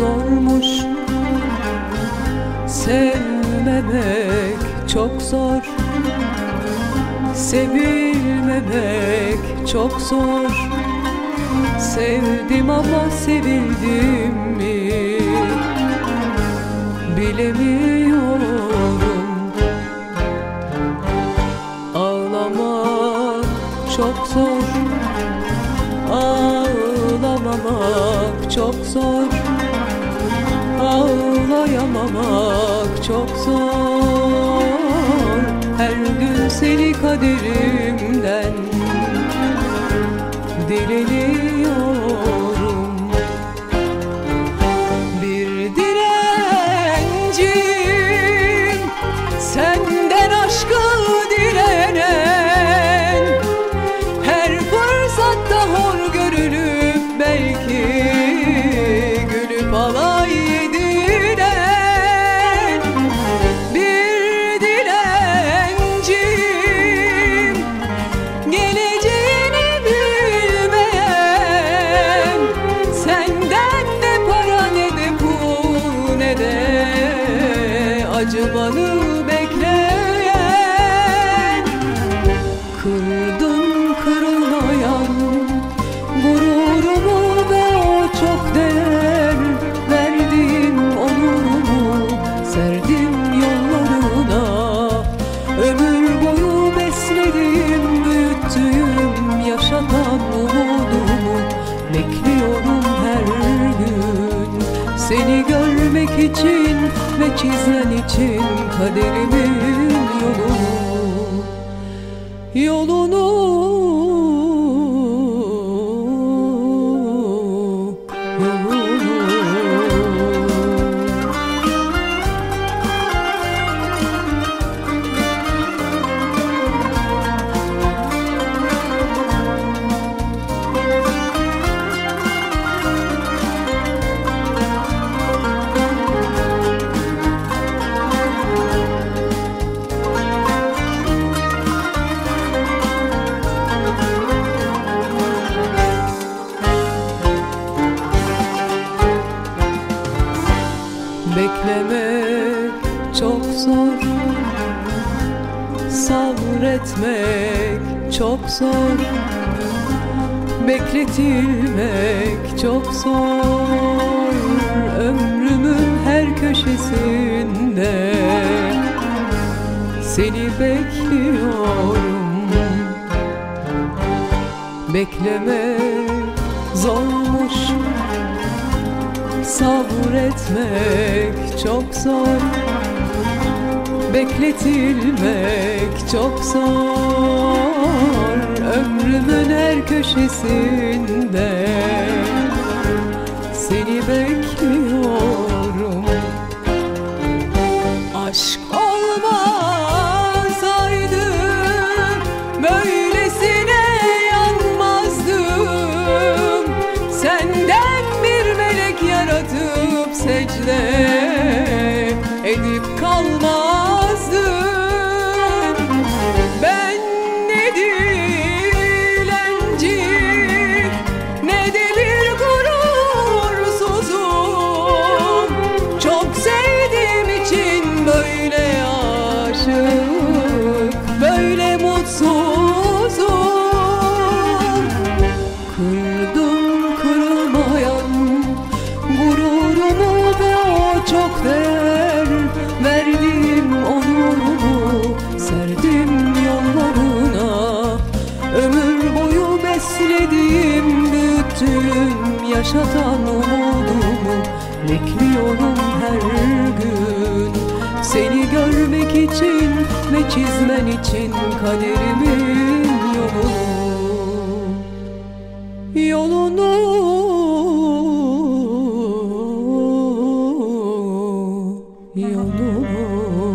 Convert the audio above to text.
zormuş. Sevmemek çok zor. Sevilmemek çok zor. Sevdim ama sevildim mi? Bilemiyorum. Ağlamak çok zor. Ağlamamak çok zor. Ağlayamamak çok zor. Her gün seni kaderimden Dileniyorum Acımanı bekleyen Kırdım kırılmayan Gururumu ve o çok değer Verdiğim onurumu Serdim yollarına. Ömür boyu beslediğim Büyüttüğüm yaşatan umudumu Bekliyorum her gün. Seni görmek için ve çizen için Kaderimin yolunu Yolunu Beklemek çok zor. Sabretmek çok zor. Bekletilmek çok zor. Ömrümün her köşesinde Seni bekliyorum. Beklemek zormuş Sabretmek çok zor. Bekletilmek çok zor. Ömrümün her köşesinde yaratan umudumu Bekliyorum her gün. Seni görmek için ve çizmen için kaderimin yolunu Yolunu Yolunu.